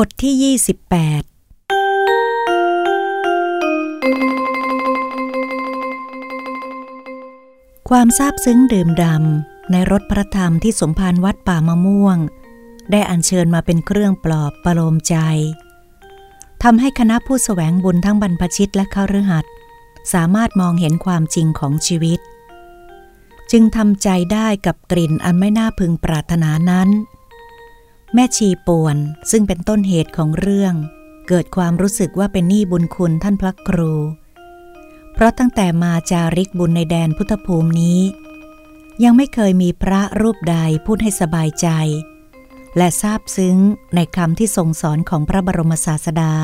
บทที่ 28 ความซาบซึ้งดื่มดำในรถพระธรรมที่สมภารวัดป่ามะม่วง ได้อัญเชิญมาเป็นเครื่องปลอบประโลมใจทำให้คณะผู้สแสวงบุญทั้งบรรพชิตและข้ารือหัดสามารถมองเห็นความจริงของชีวิต จึงทำใจได้กับกลิ่นอันไม่น่าพึงปรารถนานั้น แม่ชีป่วนซึ่งเป็นต้นเหตุของเรื่อง เกิดความรู้สึกว่าเป็นหนี้บุญคุณท่านพระครู เพราะตั้งแต่มาจาริกบุญในแดนพุทธภูมินี้ ยังไม่เคยมีพระรูปใดพูดให้สบายใจ และซาบซึ้งในคำที่ทรงสอนของพระบรมศาสดา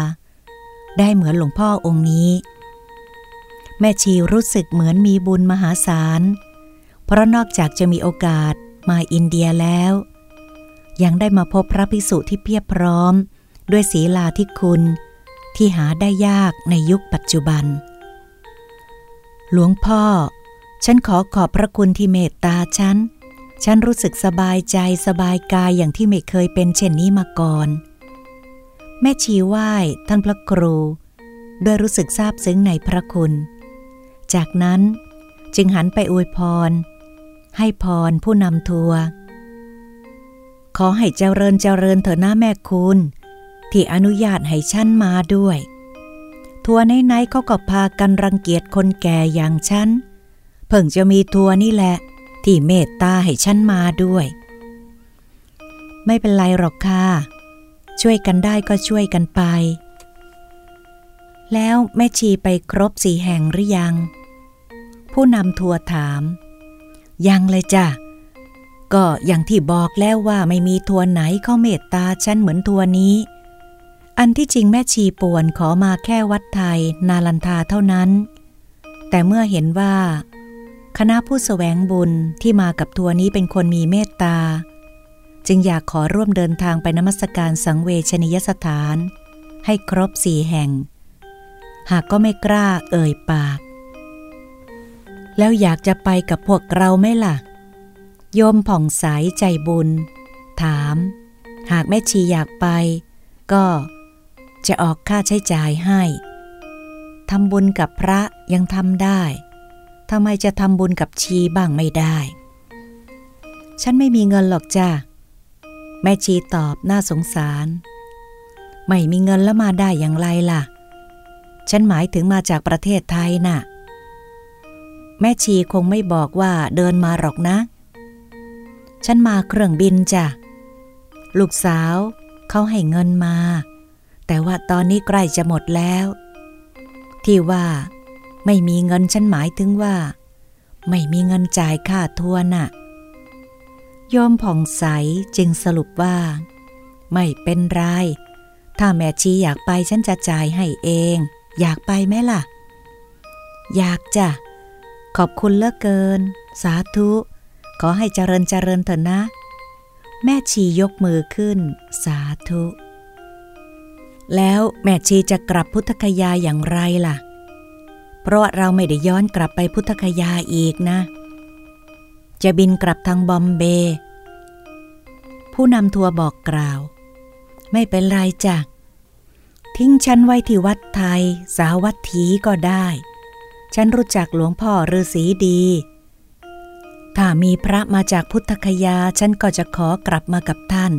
ได้เหมือนหลวงพ่อองค์นี้ แม่ชีรู้สึกเหมือนมีบุญมหาศาล เพราะนอกจากจะมีโอกาสมาอินเดียแล้ว ยังได้มาพบพระภิกษุที่เพียบพร้อม ด้วยศีลาที่คุณ ที่หาได้ยากในยุคปัจจุบัน หลวงพ่อ ฉันขอขอบพระคุณที่เมตตาฉัน ฉันรู้สึกสบายใจสบายกายอย่างที่ไม่เคยเป็นเช่นนี้มาก่อน แม่ชีไหว้ท่านพระครู ด้วยรู้สึกซาบซึ้งในพระคุณ จากนั้นจึงหันไปอวยพร ให้พรผู้นำทัวร์ ขอให้เจริญเจริญเถอะนะแม่คุณ ที่อนุญาตให้ฉันมาด้วย ทัวร์ไหนเขาก็พากันรังเกียจคนแก่อย่างฉัน เพิ่งจะมีทัวนี่แหละ ที่เมตตาให้ฉันมาด้วย ไม่เป็นไรหรอกค่ะ ช่วยกันได้ก็ช่วยกันไป แล้วแม่ชีไปครบสี่แห่งหรือยัง ผู้นำทัวถาม ยังเลยจ้ะ ก็อย่างที่บอกแล้วว่าไม่มีทัวไหนเขาเมตตาฉันเหมือนทัวนี้ อันที่จริงแม่ชีป่วนขอมาแค่วัดไทย นาลันทาเท่านั้น แต่เมื่อเห็นว่า คณะผู้สแสวงบุญที่มากับทัวนี้เป็นคนมีเมตตา จึงอยากขอร่วมเดินทางไปนมัสการสังเวชนียสถาน ให้ครบสี่แห่ง หากก็ไม่กล้าเอ่ยปาก แล้วอยากจะไปกับพวกเราไหมล่ะ โยมผ่องใสใจบุญ ถาม หากแม่ชีอยากไป ก็จะออกค่าใช้จ่ายให้ทำบุญกับพระยังทำได้ทำไมจะทำบุญกับชีบ้างไม่ได้ ฉันไม่มีเงินหรอกจ้าแม่ชีตอบน่าสงสาร ไม่มีเงินแล้วมาได้อย่างไรล่ะ ฉันหมายถึงมาจากประเทศไทยนะ่ะ แม่ชีคงไม่บอกว่าเดินมาหรอกนะ ฉันมาเครื่องบินจ้ะ ลูกสาวเขาให้เงินมา แต่ว่าตอนนี้ใกล้จะหมดแล้ว ที่ว่า ไม่มีเงินฉันหมายถึงว่า ไม่มีเงินจ่ายค่าทัวร์น่ะยอมผ่องใสจึงสรุปว่า ไม่เป็นไร ถ้าแม่ชีอยากไปฉันจะจ่ายให้เอง อยากไปไหมล่ะ อยากจ้ะ ขอบคุณเลิกเกิน สาธุ ขอให้เจริญเจริญเถอะนะ แม่ชียกมือขึ้น สาธุ แล้วแม่ชีจะกลับพุทธคยาอย่างไรล่ะ เพราะเราไม่ได้ย้อนกลับไปพุทธคยาอีกนะ จะบินกลับทางบอมเบย์ผู้นำทัวร์บอกกล่าว ไม่เป็นไรจ้ะทิ้งฉันไว้ที่วัดไทย สาวัตถีก็ได้ ฉันรู้จักหลวงพ่อฤาษีดี ถ้ามีพระมาจากพุทธคยาฉันก็จะขอกลับมากับท่าน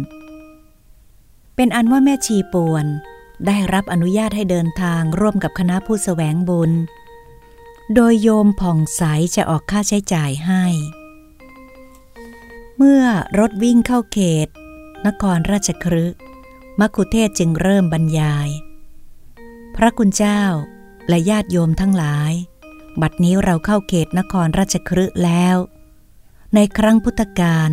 เป็นอันว่าแม่ชีป่วน ได้รับอนุญาตให้เดินทางร่วมกับคณะผู้สแสวงบุญ โดยโยมผ่องใสจะออกค่าใช้จ่ายให้ เมื่อรถวิ่งเข้าเขต นครราชครึมัคุเทศจึงเริ่มบรรยาย พระคุณเจ้าและญาติโยมทั้งหลาย บัดนี้เราเข้าเขตนครราชครึแล้ว ในครั้งพุทธกาล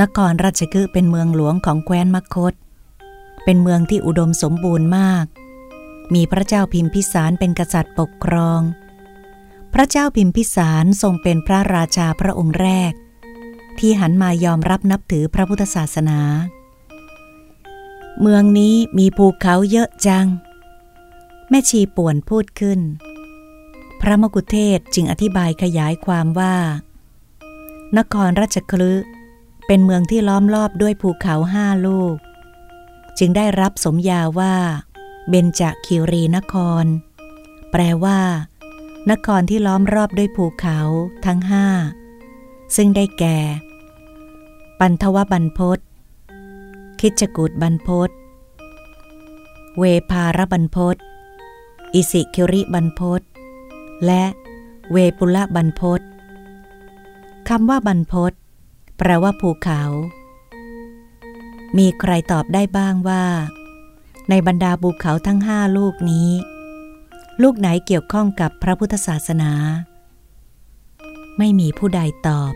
นครราชคฤห์เป็นเมืองหลวงของแคว้นมคต เป็นเมืองที่อุดมสมบูรณ์มาก มีพระเจ้าพิมพิสารเป็นกษัตริย์ปกครอง พระเจ้าพิมพิสารทรงเป็นพระราชาพระองค์แรก ที่หันมายอมรับนับถือพระพุทธศาสนา เมืองนี้มีภูเขาเยอะจัง แม่ชีป่วนพูดขึ้น พระมกุเทศจึงอธิบายขยายความว่า นครราชคลึเป็นเมืองที่ล้อมรอบด้วยภูเขาห้าลูก จึงได้รับสมญาว่า เบญจคิรีนคร แปลว่า นครที่ล้อมรอบด้วยภูเขาทั้งห้าซึ่งได้แก่ ปันทวบันพศคิจกูดบันพศเวภารบันพศอิสิคิริบันพศและเวปุละบันพศ คำว่าบันพศแปลว่าภูเขา มีใครตอบได้บ้างว่า ในบรรดาภูเขาทั้งห้าลูกนี้ ลูกไหนเกี่ยวข้องกับพระพุทธศาสนา ไม่มีผู้ใดตอบ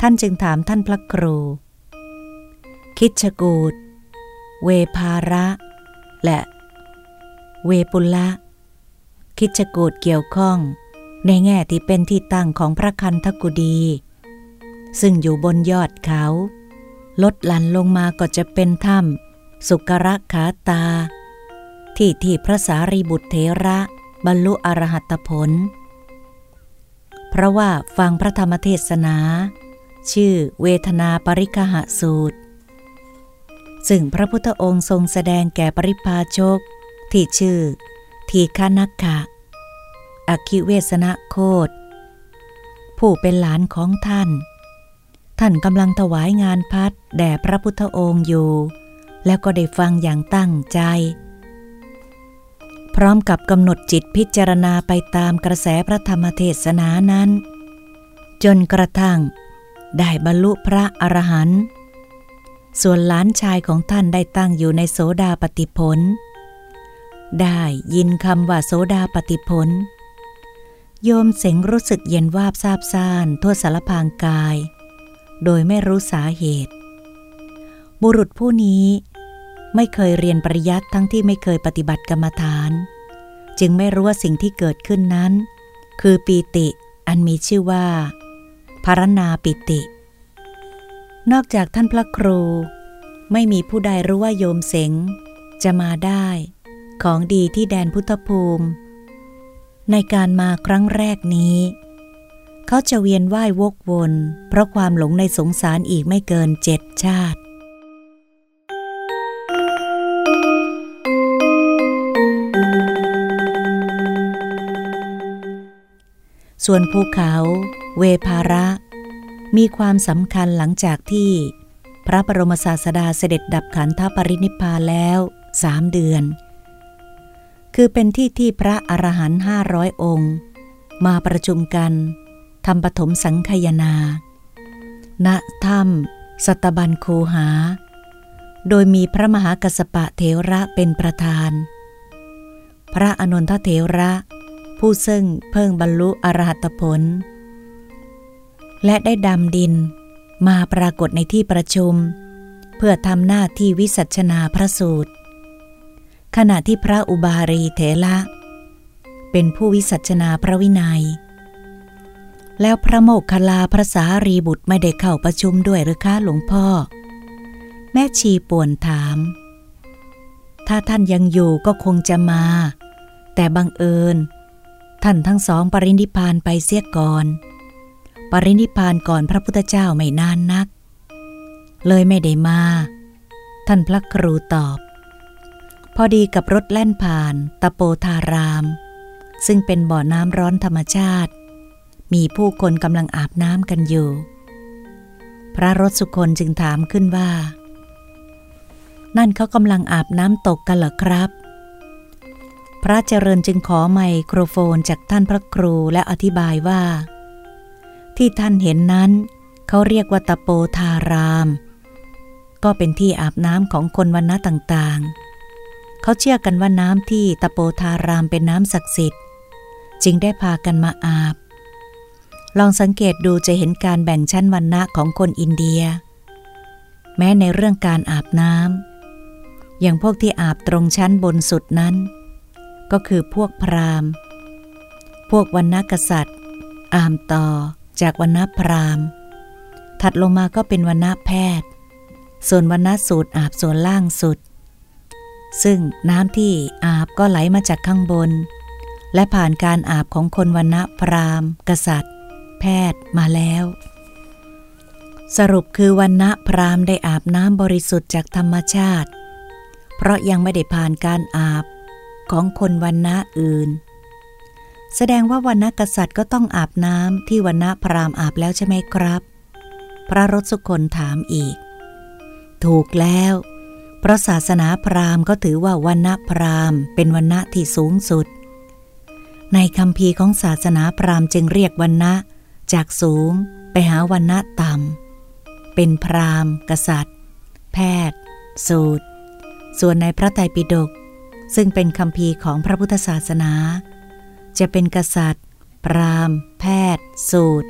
ท่านจึงถามท่านพระครู คิดชกูดเวภาระ และ เวปุละ คิดชกูดเกี่ยวข้อง ในแง่ที่เป็นที่ตั้งของพระคันธกุดี ซึ่งอยู่บนยอดเขา ลดหลั่นลงมาก็จะเป็นถ้ำสุกระขาตา ที่ที่พระสารีบุตรเถระบรรลุอรหัตผล เพราะว่าฟังพระธรรมเทศนา ชื่อเวทนาปริคหสูตร ซึ่งพระพุทธองค์ทรงแสดงแก่ปริพาชก ที่ชื่อทีฆนักขะ อคิเวสนะโคดผู้เป็นหลานของท่าน ท่านกำลังถวายงานพัดแด่พระพุทธองค์อยู่ แล้วก็ได้ฟังอย่างตั้งใจ พร้อมกับกำหนดจิตพิจารณาไปตามกระแสพระธรรมเทศนานั้น จนกระทั่ง ได้บรรลุพระอรหันต์ส่วนหลานชายของท่านได้ตั้งอยู่ในโสดาปติผลได้ยินคำว่าโสดาปติผล โยมเสงรู้สึกเย็นวาบซาบซ่านทั่วสารพางกาย โดยไม่รู้สาเหตุ บุรุษผู้นี้ไม่เคยเรียนปริยัติทั้งที่ไม่เคยปฏิบัติกรรมฐาน จึงไม่รู้ว่าสิ่งที่เกิดขึ้นนั้น คือปีติอันมีชื่อว่าภารณาปิติ นอกจากท่านพระครู ไม่มีผู้ใดรู้ว่าโยมเสงจะมาได้ ของดีที่แดนพุทธภูมิ ในการมาครั้งแรกนี้ เขาจะเวียนว่ายวกวน เพราะความหลงในสงสารอีกไม่เกินเจ็ดชาติ ส่วนภูเขา เวภาระ มีความสำคัญหลังจากที่ พระบรมศาสดาเสด็จดับขันธปรินิพพานแล้วสามเดือน คือเป็นที่ที่พระอรหันต์ห้าร้อยองค์ มาประชุมกันทำปฐมสังคยนา ณ ถ้ำสัตบันคูหา โดยมีพระมหากัสปะเถระเป็นประธาน พระอนนทเถระ ผู้ซึ่งเพิ่งบรรลุอรหัตผล และได้ดำดินมาปรากฏในที่ประชุม เพื่อทำหน้าที่วิสัชนาพระสูตร ขณะที่พระอุบารีเถระเป็นผู้วิสัชนาพระวินัย แล้วพระโมกขลาพระสารีบุตรไม่ได้เข้าประชุมด้วยหรือคะหลวงพ่อ แม่ชีป่วนถาม ถ้าท่านยังอยู่ก็คงจะมา แต่บังเอิญ ท่านทั้งสองปรินิพานไปเสียก่อน ปรินิพานก่อนพระพุทธเจ้าไม่นานนัก เลยไม่ได้มา ท่านพระครูตอบ พอดีกับรถแล่นผ่าน ตะโปธาราม ซึ่งเป็นบ่อน้ำร้อนธรรมชาติ มีผู้คนกำลังอาบน้ำกันอยู่ พระรถสุคนจึงถามขึ้นว่า นั่นเขากำลังอาบน้ำตกกันเหรอครับ พระเจริญจึงขอไมโครโฟนจากท่านพระครูและอธิบายว่า ที่ท่านเห็นนั้น เขาเรียกว่าตะโปธาราม ก็เป็นที่อาบน้ำของคนวันณะต่างๆ เขาเชื่อกันว่าน้ำที่ตะโปธารามเป็นน้ำศักดิ์สิทธิ์ จึงได้พากันมาอาบ ลองสังเกตดูจะเห็นการแบ่งชั้นวรรณะของคนอินเดีย แม้ในเรื่องการอาบน้ำอย่างพวกที่อาบตรงชั้นบนสุดนั้น ก็คือพวกพราหมณ์ พวกวรรณกษัตริย์ อามต่อจากวรรณพราหมณ์ ถัดลงมาก็เป็นวรรณแพทย์ ส่วนวรรณสูตรอาบส่วนล่างสุด ซึ่งน้ำที่อาบก็ไหลมาจากข้างบน และผ่านการอาบของคนวรรณพราหมณ์ กษัตริย์ แพทย์มาแล้ว สรุปคือวันณะพรามได้อาบน้ำบริสุทธิ์จากธรรมชาติ เพราะยังไม่ได้ผ่านการอาบของคนวันณะอื่น แสดงว่าวันณะกษัตริย์ก็ต้องอาบน้ำที่วันณะพราหมณ์อาบแล้วใช่ไหมครับ พระรสุคนถามอีก ถูกแล้ว เพราะศาสนาพราหมณ์ก็ถือว่าวันณะพราหมณ์ เป็นวันณะที่สูงสุด ในคำพีของศาสนาพราหมณ์จึงเรียกวันณะ จากสูงไปหาวันณะต่ำเป็นพราหมณ์ กษัตริย์ แพทย์ สูตร ส่วนในพระไตรปิฎกซึ่งเป็นคำพีของพระพุทธศาสนา จะเป็นกษัตริย์ พราหมณ์ แพทย์ สูตร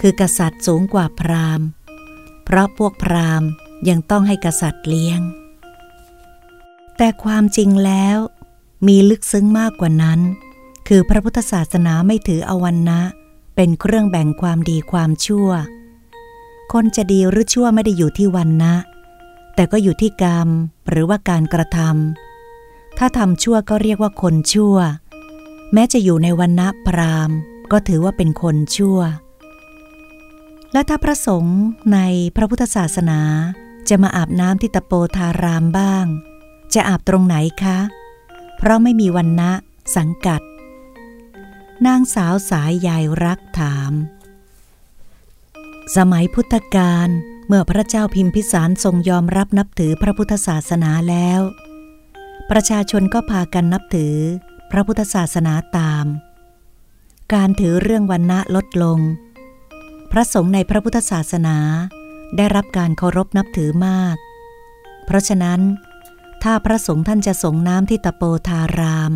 คือกษัตริย์สูงกว่าพราหมณ์ เพราะพวกพราหมณ์ยังต้องให้กษัตริย์เลี้ยง แต่ความจริงแล้ว มีลึกซึ้งมากกว่านั้น คือพระพุทธศาสนาไม่ถืออวันนะ เป็นเครื่องแบ่งความดีความชั่ว คนจะดีหรือชั่วไม่ได้อยู่ที่วันนะ แต่ก็อยู่ที่กรรมหรือว่าการกระทำถ้าทำชั่วก็เรียกว่าคนชั่ว แม้จะอยู่ในวันนะพรามก็ถือว่าเป็นคนชั่ว และถ้าพระสงฆ์ในพระพุทธศาสนาจะมาอาบน้ำที่ตะโปธารามบ้าง จะอาบตรงไหนคะ เพราะไม่มีวันนะสังกัด นางสาวสายยายรักถาม สมัยพุทธกาลเมื่อพระเจ้าพิมพิสารทรงยอมรับนับถือพระพุทธศาสนาแล้ว ประชาชนก็พากันนับถือพระพุทธศาสนาตาม การถือเรื่องวันณะลดลง พระสงฆ์ในพระพุทธศาสนาได้รับการเคารพนับถือมาก เพราะฉะนั้น ถ้าพระสงฆ์ท่านจะสงน้ำที่ตะโปธาราม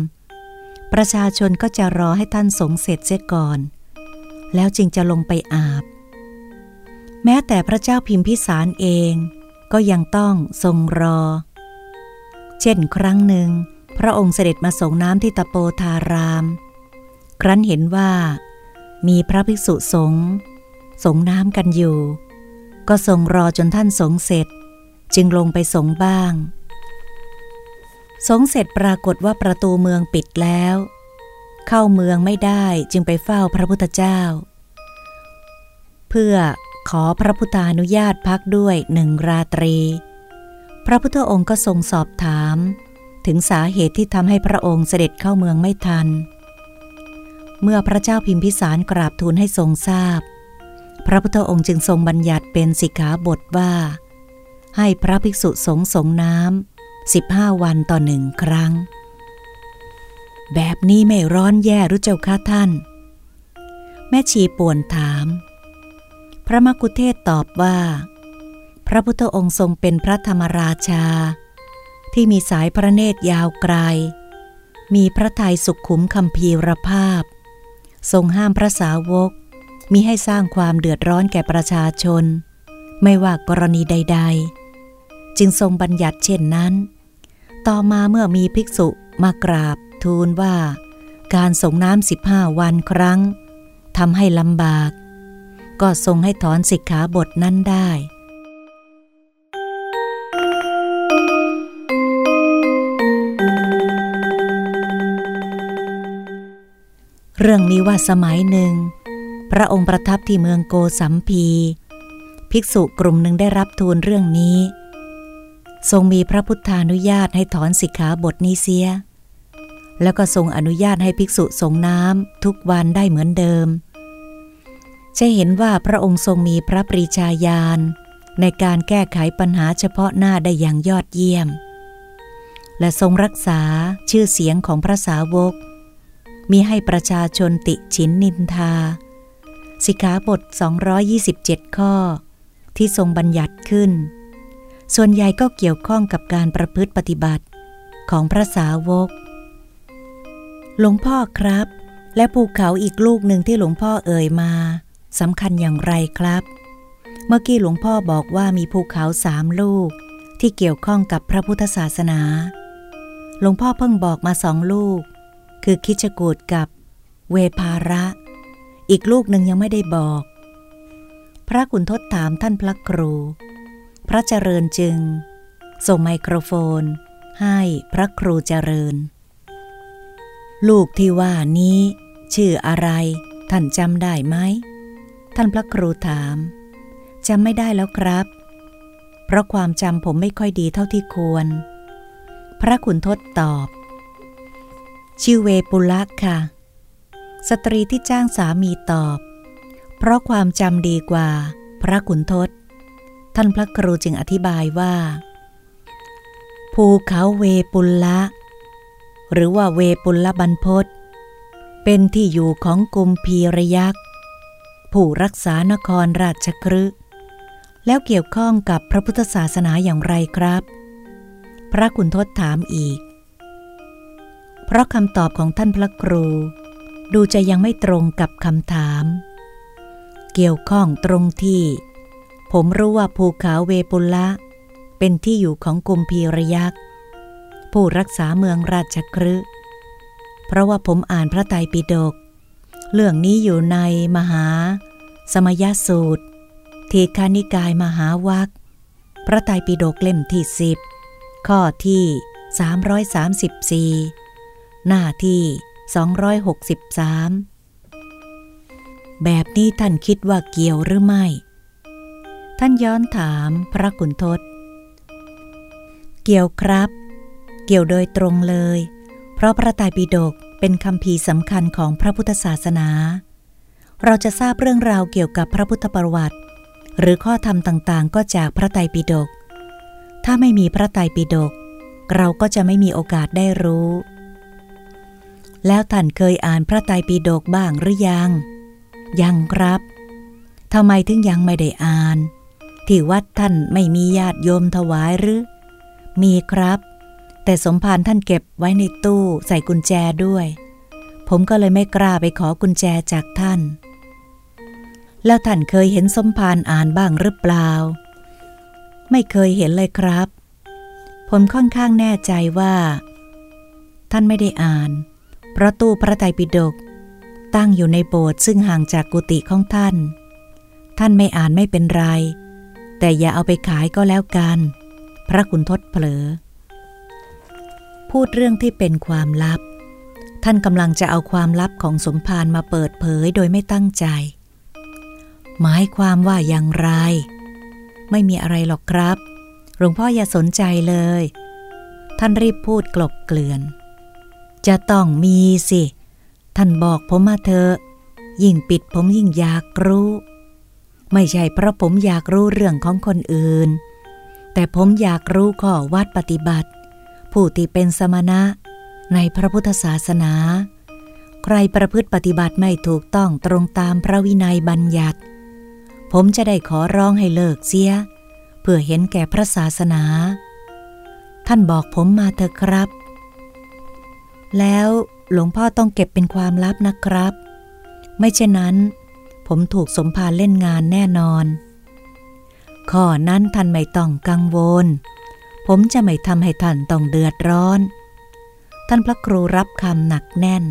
ประชาชนก็จะรอให้ท่านสงเสร็จเสียก่อน แล้วจึงจะลงไปอาบ แม้แต่พระเจ้าพิมพิสารเองก็ยังต้องทรงรอ เช่นครั้งหนึ่ง พระองค์เสด็จมาส่งน้ำที่ตะโปธาราม ครั้นเห็นว่า มีพระภิกษุสงฆ์สงน้ำกันอยู่ ก็ทรงรอจนท่านสงเสร็จ จึงลงไปสงบ้าง สงเสร็จปรากฏว่าประตูเมืองปิดแล้ว เข้าเมืองไม่ได้จึงไปเฝ้าพระพุทธเจ้า เพื่อขอพระพุทธานุญาตพักด้วยหนึ่งราตรี พระพุทธองค์ก็ทรงสอบถาม ถึงสาเหตุที่ทำให้พระองค์เสด็จเข้าเมืองไม่ทัน เมื่อพระเจ้าพิมพิสารกราบทูลให้ทรงทราบพระพุทธองค์จึงทรงบัญญัติเป็นสิกขาบทว่า ให้พระภิกษุสงฆ์สงน้ำ 15 วันต่อหนึ่งครั้ง แบบนี้ไม่ร้อนแย่รู้เจ้าค่ะท่าน แม่ชีป่วนถาม พระมกุเทศตอบว่า พระพุทธองค์ทรงเป็นพระธรรมราชา ที่มีสายพระเนตรยาวไกล มีพระทัยสุขขุมคำพีรภาพ ทรงห้ามพระสาวกมิให้สร้างความเดือดร้อนแก่ประชาชน ไม่ว่ากรณีใด ๆ จึงทรงบัญญัติเช่นนั้น ต่อมาเมื่อมีภิกษุมากราบทูลว่า การส่งน้ำสิบห้าวันครั้งทำให้ลำบาก ก็ทรงให้ถอนสิกขาบทนั้นได้เรื่องมีว่าสมัยหนึ่ง พระองค์ประทับที่เมืองโกสัมพี ภิกษุกลุ่มหนึ่งได้รับทูลเรื่องนี้ ทรงมีพระพุทธานุญาตให้ถอนสิกขาบทนี้เสีย แล้วก็ทรงอนุญาตให้ภิกษุสงน้ำทุกวันได้เหมือนเดิม จะเห็นว่าพระองค์ทรงมีพระปรีชาญาณในการแก้ไขปัญหาเฉพาะหน้าได้อย่างยอดเยี่ยม และทรงรักษาชื่อเสียงของพระสาวก มีให้ประชาชนติฉินนินทา สิกขาบท 227 ข้อ ที่ทรงบัญญัติขึ้น ส่วนใหญ่ก็เกี่ยวข้องกับการประพฤติปฏิบัติของพระสาวก หลวงพ่อครับ และภูเขาอีกลูกหนึ่งที่หลวงพ่อเอ่ยมาสำคัญอย่างไรครับ เมื่อกี้หลวงพ่อบอกว่ามีภูเขาสามลูก ที่เกี่ยวข้องกับพระพุทธศาสนา หลวงพ่อเพิ่งบอกมาสองลูก คือคิชกูดกับเวภาระ อีกลูกหนึ่งยังไม่ได้บอก พระกุณทศถามท่านพระครู พระเจริญจึง ส่งไมโครโฟน ให้พระครูเจริญ ลูกที่ว่านี้ ชื่ออะไร ท่านจำได้ไหม ท่านพระครูถามจำไม่ได้แล้วครับ เพราะความจำผมไม่ค่อยดีเท่าที่ควร พระขุนทศตอบ ชื่อเวปุลักค่ะ สตรีที่จ้างสามีตอบ เพราะความจำดีกว่า พระขุนทศ ท่านพระครูจึงอธิบายว่า ภูเขาเวปุลละ หรือว่าเวปุละบรรพศเป็นที่อยู่ของกุมพีรยักษ์ผู้รักษานครราชครึแล้วเกี่ยวข้องกับพระพุทธศาสนาอย่างไรครับ พระคุณทศถามอีก เพราะคำตอบของท่านพระครู ดูจะยังไม่ตรงกับคำถาม เกี่ยวข้องตรงที่ ผมรู้ว่าภูเขาเวปุละ เป็นที่อยู่ของกุมพีรยักษ์ ผู้รักษาเมืองราชครึเพราะว่าผมอ่านพระไตรปิฎกเรื่องนี้อยู่ในมหา สมยสูตร ทีคานิกายมหาวัคพระไตรปิฎกเล่มที่สิบข้อที่ 334 หน้าที่ 263 แบบนี้ท่านคิดว่าเกี่ยวหรือไม่ ท่านย้อนถามพระกุณทศ เกี่ยวครับ เกี่ยวโดยตรงเลย เพราะพระไตรปิฎกเป็นคำพีสำคัญของพระพุทธศาสนา เราจะทราบเรื่องราวเกี่ยวกับพระพุทธประวัติ หรือข้อธรรมต่างๆ ก็จากพระไตรปิฎก ถ้าไม่มีพระไตรปิฎกเราก็จะไม่มีโอกาสได้รู้ แล้วท่านเคยอ่านพระไตรปิฎกบ้างหรือยัง ยังครับทำไมถึงยังไม่ได้อ่าน ที่วัดท่านไม่มีญาติโยมถวายหรือ มีครับ แต่สมภารท่านเก็บไว้ในตู้ใส่กุญแจด้วย ผมก็เลยไม่กล้าไปขอกุญแจจากท่าน แล้วท่านเคยเห็นสมภารอ่านบ้างหรือเปล่า ไม่เคยเห็นเลยครับ ผมค่อนข้างแน่ใจว่า ท่านไม่ได้อ่าน เพราะตู้พระไตรปิฎกตั้งอยู่ในโบสถ์ซึ่งห่างจากกุฏิของท่าน ท่านไม่อ่านไม่เป็นไร แต่อย่าเอาไปขายก็แล้วกัน พระคุณทศเผลอ พูดเรื่องที่เป็นความลับ ท่านกำลังจะเอาความลับของสมภารมาเปิดเผยโดยไม่ตั้งใจ หมายความว่าอย่างไร ไม่มีอะไรหรอกครับ หลวงพ่ออย่าสนใจเลย ท่านรีบพูดกลบเกลื่อน จะต้องมีสิ ท่านบอกผมมาเถอะยิ่งปิดผมยิ่งอยากรู้ ไม่ใช่เพราะผมอยากรู้เรื่องของคนอื่น แต่ผมอยากรู้ข้อวัดปฏิบัติ ผู้ที่เป็นสมณะ ในพระพุทธศาสนา ใครประพฤติปฏิบัติไม่ถูกต้องตรงตามพระวินัยบัญญัติ ผมจะได้ขอร้องให้เลิกเสีย เพื่อเห็นแก่พระศาสนา ท่านบอกผมมาเถอะครับ แล้วหลวงพ่อต้องเก็บเป็นความลับนะครับ ไม่เช่นนั้น ผมถูกสมภารเล่นงานแน่นอน ข้อนั้นท่านไม่ต้องกังวล ผมจะไม่ทำให้ท่านต้องเดือดร้อน ท่านพระครูรับคำหนักแน่น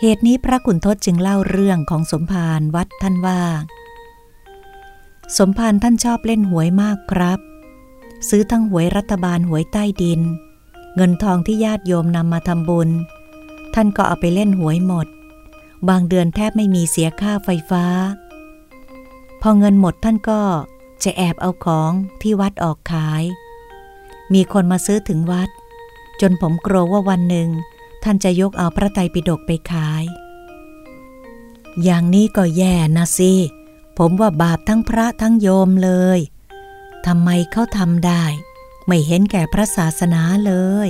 เหตุนี้พระขุนทศจึงเล่าเรื่องของสมภารวัดท่านว่า สมภารท่านชอบเล่นหวยมากครับ ซื้อทั้งหวยรัฐบาลหวยใต้ดิน เงินทองที่ญาติโยมนำมาทำบุญ ท่านก็เอาไปเล่นหวยหมด บางเดือนแทบไม่มีเสียค่าไฟฟ้า พอเงินหมดท่านก็จะแอบเอาของที่วัดออกขาย มีคนมาซื้อถึงวัด จนผมกลัวว่าวันหนึ่ง ท่านจะยกเอาพระไตรปิฎกไปขาย อย่างนี้ก็แย่นะสิ ผมว่าบาปทั้งพระทั้งโยมเลยทำไมเขาทำได้ ไม่เห็นแก่พระศาสนาเลย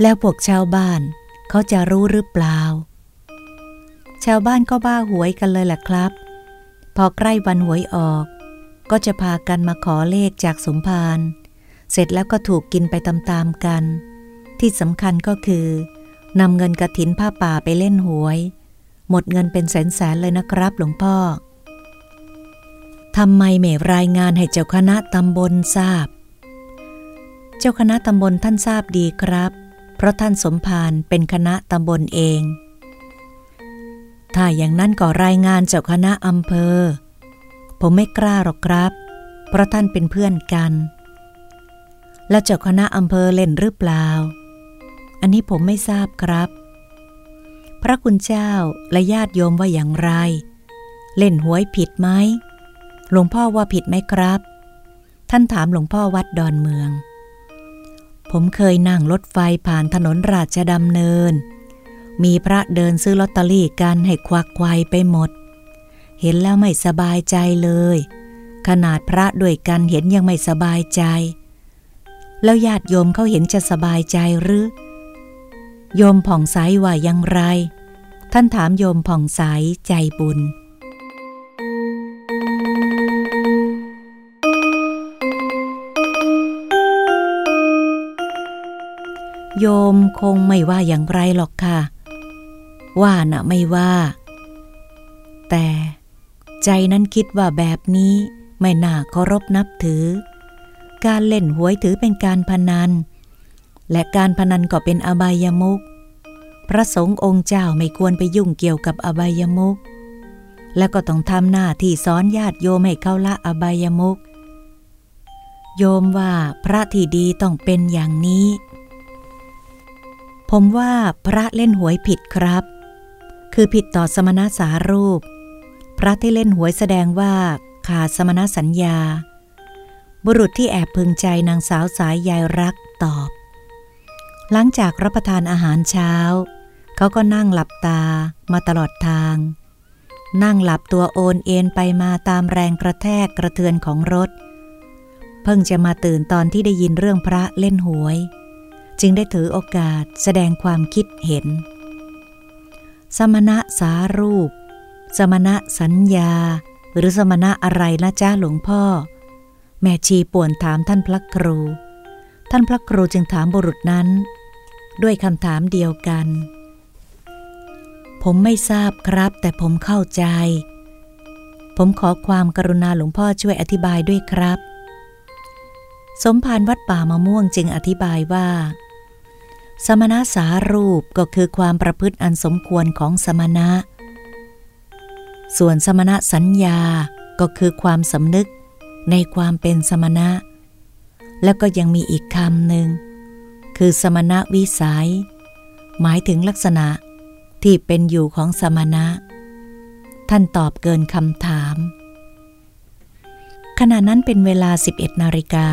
แล้วพวกชาวบ้านเขาจะรู้หรือเปล่า ชาวบ้านก็บ้าหวยกันเลยแหละครับ พอใกล้วันหวยออก ก็จะพากันมาขอเลขจากสมภารเสร็จแล้วก็ถูกกินไปตามๆกัน ที่สำคัญก็คือนำเงินกระถินผ้าป่าไปเล่นหวย หมดเงินเป็นแสนๆเลยนะครับหลวงพ่อทำไมไม่รายงานให้เจ้าคณะตำบลทราบ เจ้าคณะตำบลท่านทราบดีครับ เพราะท่านสมภารเป็นคณะตำบลเอง ถ้าอย่างนั้นก็รายงานเจ้าคณะอำเภอ ผมไม่กล้าหรอกครับ เพราะท่านเป็นเพื่อนกัน แล้วเจ้าคณะอำเภอเล่นหรือเปล่า อันนี้ผมไม่ทราบครับ พระคุณเจ้าและญาติโยมว่าอย่างไร เล่นหวยผิดไหม หลวงพ่อว่าผิดไหมครับ ท่านถามหลวงพ่อวัดดอนเมืองผผมเคยนั่งรถไฟผ่านถนนราชดำเนิน มีพระเดินซื้อลอตเตอรี่กันให้ควักไวไปหมด เห็นแล้วไม่สบายใจเลย ขนาดพระด้วยกันเห็นยังไม่สบายใจ แล้วญาติโยมเขาเห็นจะสบายใจหรือ โยมผ่องใสว่ายังไร ท่านถามโยมผ่องใสใจบุญโยมคงไม่ว่าอย่างไรหรอกค่ะ ว่านะ่ะไม่ว่า แต่ใจนั้นคิดว่าแบบนี้ไม่น่าเคารพนับถือ การเล่นหวยถือเป็นการพนัน และการพนันก็เป็นอบายมุก พระสงฆ์องค์เจ้าไม่ควรไปยุ่งเกี่ยวกับอบายมุก และก็ต้องทำหน้าที่สอนญาติโยมให้เข้าละอบายมุก โยมว่าพระที่ดีต้องเป็นอย่างนี้ ผมว่าพระเล่นหวยผิดครับ คือผิดต่อสมณสารูป พระที่เล่นหวยแสดงว่าขาดสมณสัญญา บุรุษที่แอบพึงใจนางสาวสายยายรักตอบ หลังจากรับประทานอาหารเช้า เขาก็นั่งหลับตามาตลอดทาง นั่งหลับตัวโอนเอ็นไปมาตามแรงกระแทกกระเทือนของรถ เพิ่งจะมาตื่นตอนที่ได้ยินเรื่องพระเล่นหวย จึงได้ถือโอกาสแสดงความคิดเห็น สมณะสารูป สมณะสัญญา หรือสมณะอะไรนะจ้าหลวงพ่อ แม่ชีป่วนถามท่านพระครู ท่านพระครูจึงถามบุรุษนั้น ด้วยคำถามเดียวกัน ผมไม่ทราบครับแต่ผมเข้าใจ ผมขอความกรุณาหลวงพ่อช่วยอธิบายด้วยครับ สมภารวัดป่ามะม่วงจึงอธิบายว่า สมณะสารูปก็คือความประพฤติอันสมควรของสมณะ ส่วนสมณะสัญญาก็คือความสำนึกในความเป็นสมณะ แล้วก็ยังมีอีกคำหนึ่ง คือสมณะวิสัย หมายถึงลักษณะที่เป็นอยู่ของสมณะ ท่านตอบเกินคำถาม ขณะนั้นเป็นเวลา 11 นาฬิกา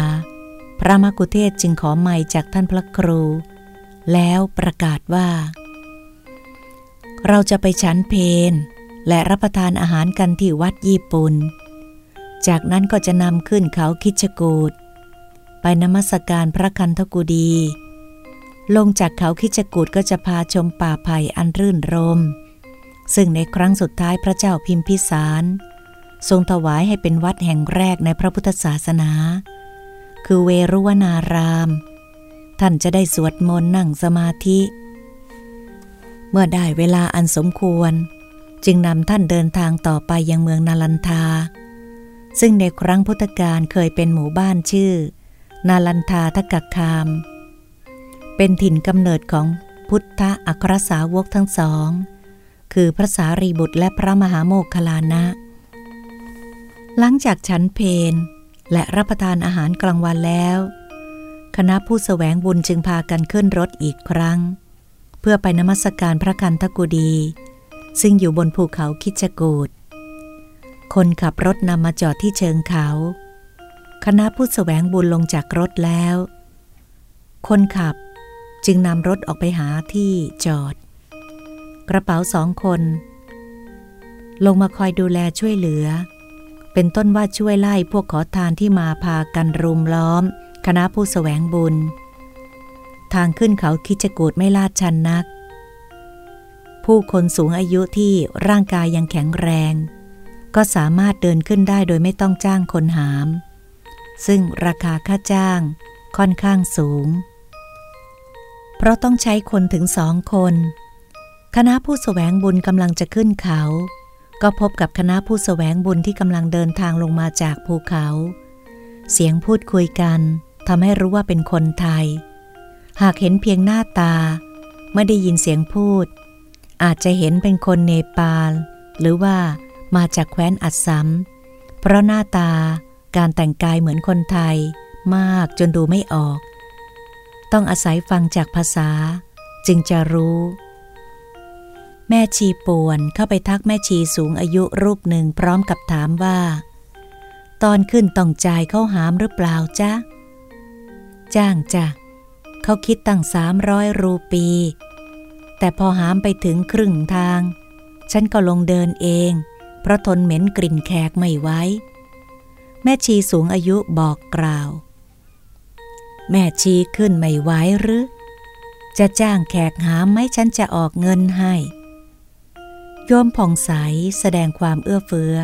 พระมกุเทศจึงขอไม่จากท่านพระครู แล้วประกาศว่า เราจะไปฉันเพนและรับประทานอาหารกันที่วัดญี่ปุ่น จากนั้นก็จะนำขึ้นเขาคิชกูดไปนมัสการพระคันธกุดี ลงจากเขาคิชกูดก็จะพาชมป่าไผ่อันรื่นรม ซึ่งในครั้งสุดท้ายพระเจ้าพิมพิสาร ทรงถวายให้เป็นวัดแห่งแรกในพระพุทธศาสนา คือเวรุวนาราม ท่านจะได้สวดมนต์นั่งสมาธิ เมื่อได้เวลาอันสมควร จึงนำท่านเดินทางต่อไปยังเมืองนาลันทา ซึ่งในครั้งพุทธกาลเคยเป็นหมู่บ้านชื่อ นาลันทาทกักคาม เป็นถิ่นกำเนิดของพุทธอัครสาวกทั้งสอง คือพระสารีบุตรและพระมหาโมคคลานะ หลังจากฉันเพนและรับประทานอาหารกลางวันแล้ว คณะผู้สแสวงบุญจึงพากันขึ้นรถอีกครั้ง เพื่อไปนมัสการพระคันธกุดี ซึ่งอยู่บนภูเขาคิจกูดคนขับรถนำมาจอดที่เชิงเขา คณะผู้สแสวงบุญลงจากรถแล้ว คนขับจึงนำรถออกไปหาที่จอด กระเป๋าสองคน ลงมาคอยดูแลช่วยเหลือ เป็นต้นว่าช่วยไล่พวกขอทานที่มาพากันรุมล้อม คณะผู้สแสวงบุญ ทางขึ้นเขาคิจกูดไม่ลาดชันนัก ผู้คนสูงอายุที่ร่างกายยังแข็งแรง ก็สามารถเดินขึ้นได้โดยไม่ต้องจ้างคนหาม ซึ่งราคาค่าจ้างค่อนข้างสูง เพราะต้องใช้คนถึงสองคน คณะผู้สแสวงบุญกำลังจะขึ้นเขา ก็พบกับคณะผู้สแสวงบุญที่กำลังเดินทางลงมาจากภูเขา เสียงพูดคุยกัน ทำให้รู้ว่าเป็นคนไทย หากเห็นเพียงหน้าตา ไม่ได้ยินเสียงพูด อาจจะเห็นเป็นคนเนปาล หรือว่ามาจากแคว้นอัสซัมเพราะหน้าตาการแต่งกายเหมือนคนไทย มากจนดูไม่ออก ต้องอาศัยฟังจากภาษา จึงจะรู้ แม่ชีป่วนเข้าไปทักแม่ชีสูงอายุรูปหนึ่งพร้อมกับถามว่า ตอนขึ้นต้องจ่ายเข้าหามหรือเปล่าจ๊ะ จ้างจ้ะเขาคิดตั้งสามร้อยรูปี แต่พอหามไปถึงครึ่งทาง ฉันก็ลงเดินเอง เพราะทนเหม็นกลิ่นแขกไม่ไหวแม่ชีสูงอายุบอกกล่าว แม่ชีขึ้นไม่ไหวหรือ จะจ้างแขกหามไหมฉันจะออกเงินให้ โยมผ่องใสแสดงความเอื้อเฟื้อ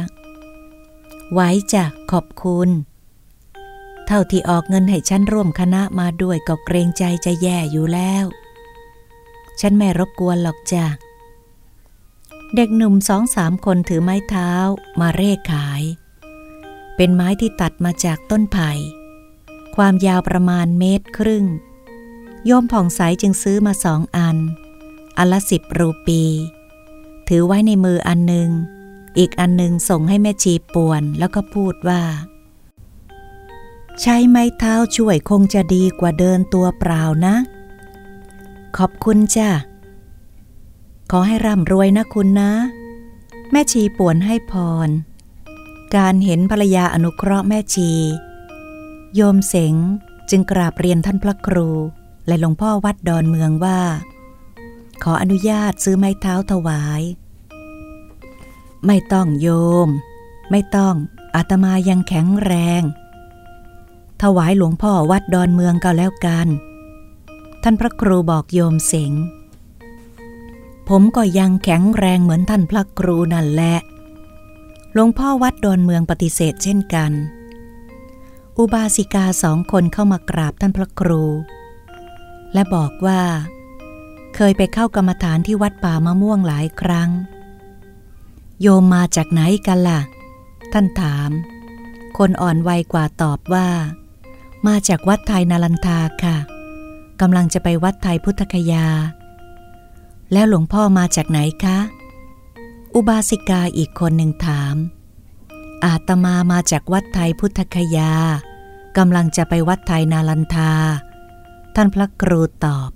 ไว้จ้ะขอบคุณ เท่าที่ออกเงินให้ฉันร่วมคณะมาด้วยก็เกรงใจจะแย่อยู่แล้ว ฉันไม่รบกวนหรอกจ้ะ เด็กหนุ่มสองสามคนถือไม้เท้ามาเร่ขาย เป็นไม้ที่ตัดมาจากต้นไผ่ ความยาวประมาณเมตรครึ่ง โยมผ่องใสจึงซื้อมาสองอัน อันละสิบรูปี ถือไว้ในมืออันหนึ่ง อีกอันหนึ่งส่งให้แม่ชีป่วนแล้วก็พูดว่า ใช้ไม้เท้าช่วยคงจะดีกว่าเดินตัวเปล่านะ ขอบคุณจ้ะ ขอให้ร่ำรวยนะคุณนะ แม่ชีป่วนให้พร การเห็นภรรยาอนุเคราะห์แม่ชี โยมเสงจึงกราบเรียนท่านพระครู และหลวงพ่อวัดดอนเมืองว่า ขออนุญาตซื้อไม้เท้าถวาย ไม่ต้องโยม ไม่ต้องอาตมายังแข็งแรง ถวายหลวงพ่อวัดดอนเมืองก็แล้วกัน ท่านพระครูบอกโยมเสงผมก็ยังแข็งแรงเหมือนท่านพระครูนั่นแหละ หลวงพ่อวัดดอนเมืองปฏิเสธเช่นกัน อุบาสิกาสองคนเข้ามากราบท่านพระครู และบอกว่า เคยไปเข้ากรรมฐานที่วัดป่ามะม่วงหลายครั้ง โยมมาจากไหนกันล่ะ ท่านถาม คนอ่อนวัยกว่าตอบว่า มาจากวัดไทยนาลันทาค่ะกำลังจะไปวัดไทยพุทธคยา แล้วหลวงพ่อมาจากไหนคะ อุบาสิกาอีกคนหนึ่งถาม อาตมามาจากวัดไทยพุทธคยากำลังจะไปวัดไทยนาลันทา ท่านพระครูตอบ